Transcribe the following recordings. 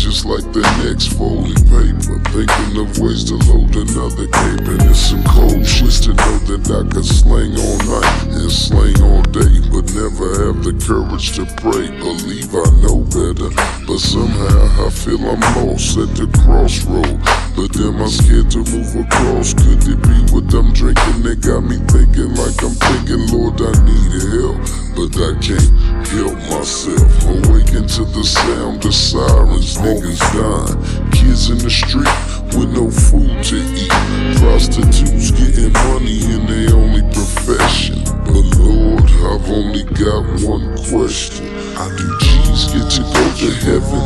just like the next folding paper. Thinking of ways to load another cape, and it's some cold shit to know that I could slang all night and slang all day, but never have the courage to pray. Believe I know better, but somehow I feel I'm lost at the crossroad. But am I scared to move across? Could it be what I'm drinking that got me thinking like I'm thinking, Lord, I need help, but I can't help myself. Awaken to the sound of sirens, niggas dying, kids in the street with no food to eat, prostitutes getting money in their only profession. But Lord, I've only got one question. Do G's get to go to heaven?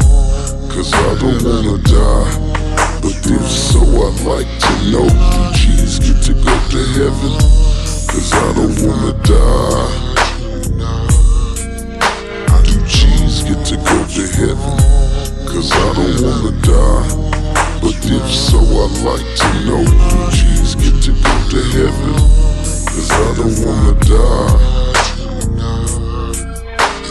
Cause I don't wanna die. But if so, I'd like to know Do G's get to go to heaven? Cause I don't wanna die get to go to heaven? Cause I don't wanna die But if so, I'd like to know Do G's get to go to heaven? Cause I don't wanna die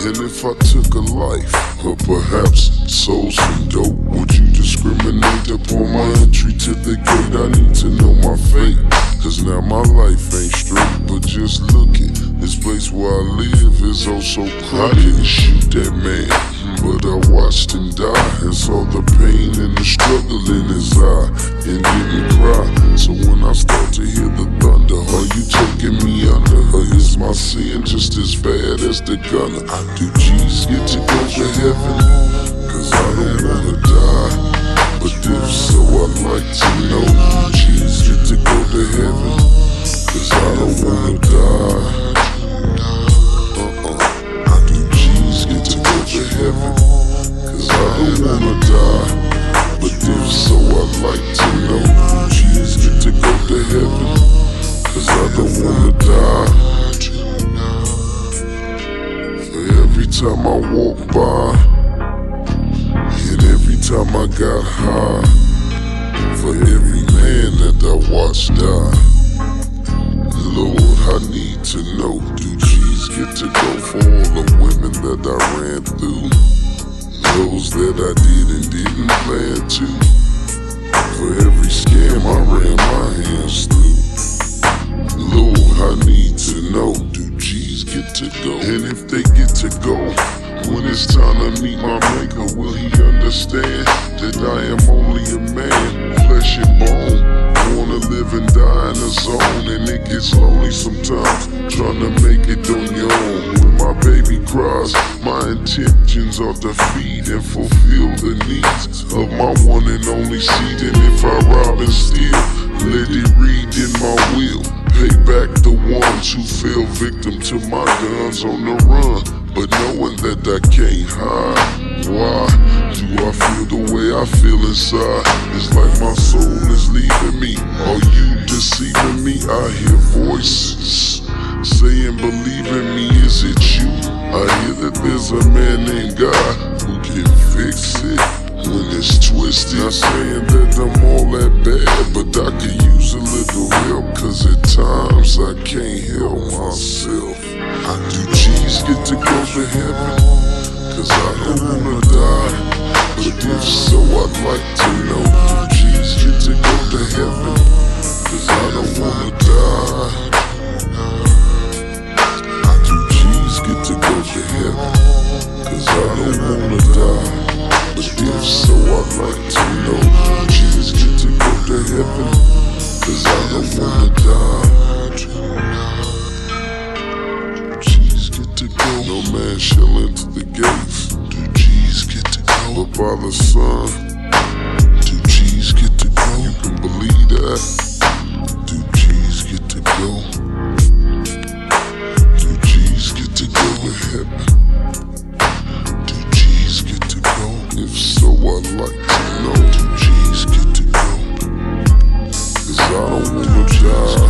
and if I took a life, or perhaps sold some dope, would you discriminate upon my entry to the gate? I need to know my fate, cause now my life ain't straight. But just looking, this place where I live is oh so. I didn't shoot that man, but I watched him die and saw the pain and the struggle in his eye and didn't cry. So when I start to hear the thunder, are you taking me under? Or is my sin just as bad as the gunner? Do I Lord, I need to know, do G's get to go for all the women that I ran through, those that I did and didn't plan to, for every scam I ran my hands through. Lord, I need to know, get to go? And if they get to go, when it's time to meet my maker, will he understand that I am only a man, flesh and bone? Wanna live and die in a zone, and it gets lonely sometimes, trying to make it on your own. When my baby cries, my intentions are to feed and fulfill the needs of my one and only seed. And if I rob and Pay back the ones who fell victim to my guns on the run. But knowing that I can't hide, why do I feel the way I feel inside? It's like my soul is leaving me. Are you deceiving me? I hear voices saying, Believe in me, is it you? I hear that there's a man named God who can fix it when it's twisted. Not saying that I'm all that bad, but I could use a little help, cause at times I can't help myself. I do G's get to go to heaven, cause I don't wanna die. But if so, I'd like to know, do G's get to go to heaven, Father, Son, do G's get to go? You can believe that. Do G's get to go? Do G's get to go heaven? Do G's get to go? If so, I'd like to know. Do G's get to go? Cause I don't wanna die. Cause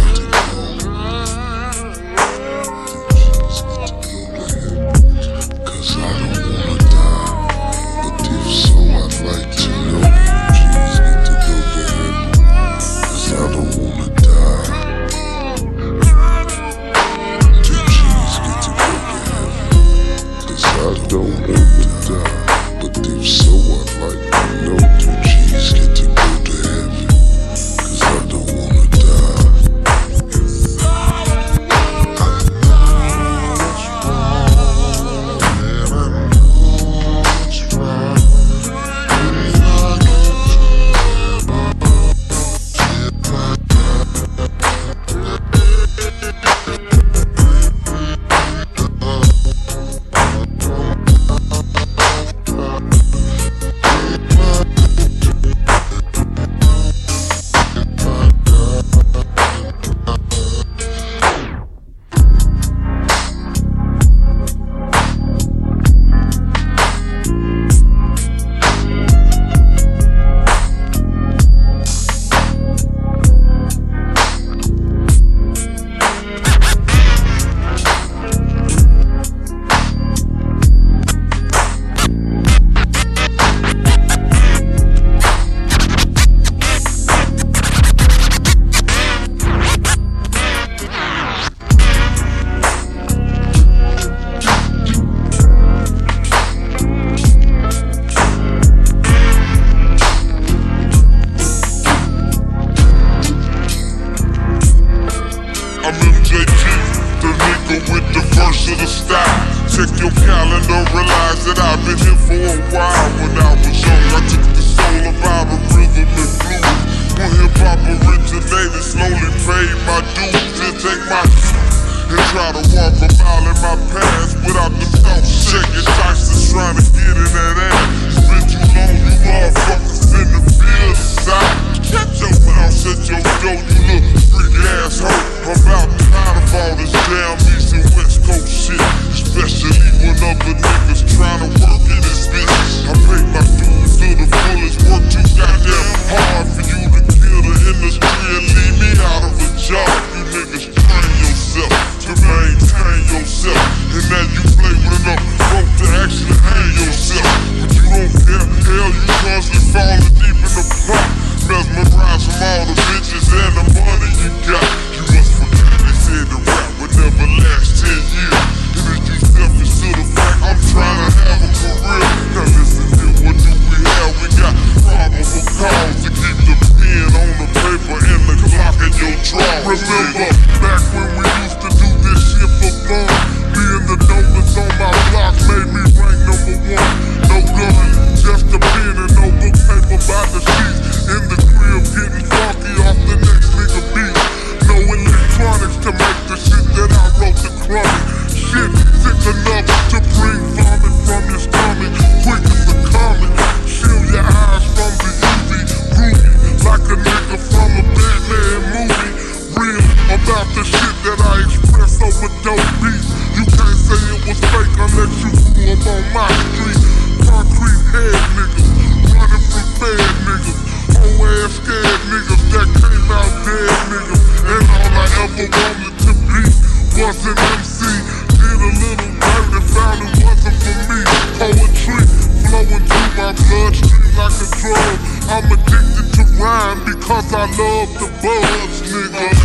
love the bugs, nigga.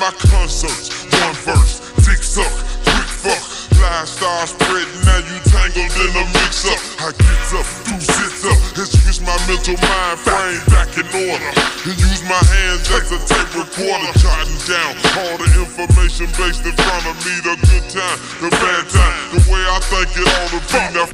my concerts. One verse, dick suck, quick fuck. Lifestyle spread, now you tangled in a mix up. I get up, do sit up, it's just my mental mind frame back in order. And use my hands as a tape recorder, jotting down all the information based in front of me. The good time, the bad time, the way I think it all to be. Now